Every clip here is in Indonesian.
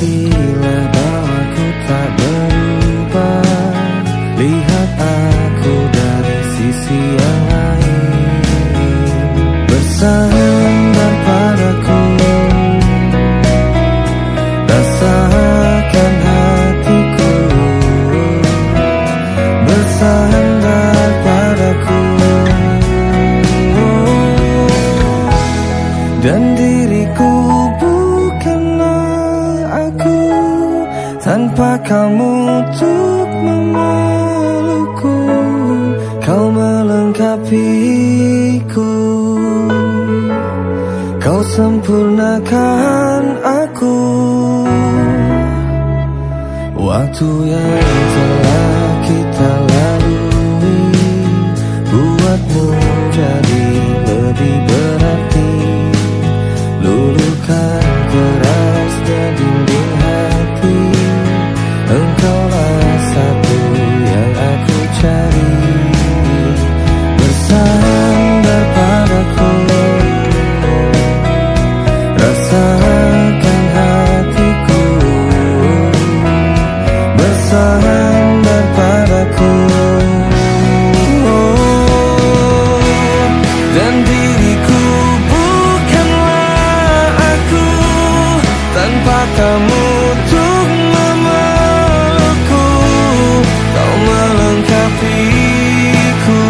Mengertilah bahwa ku tak berubah Lihat aku dari sisi yang lain. Bersama Tanpa kamu untuk memelukku Kau melengkapiku. Kau sempurnakan aku. Waktu yang telah matamu untuk memelukku. Kau melengkapiku.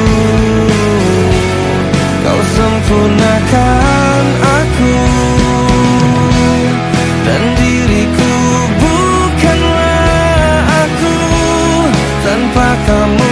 Kau sempurnakan aku. Dan diriku bukanlah aku Tanpa kamu.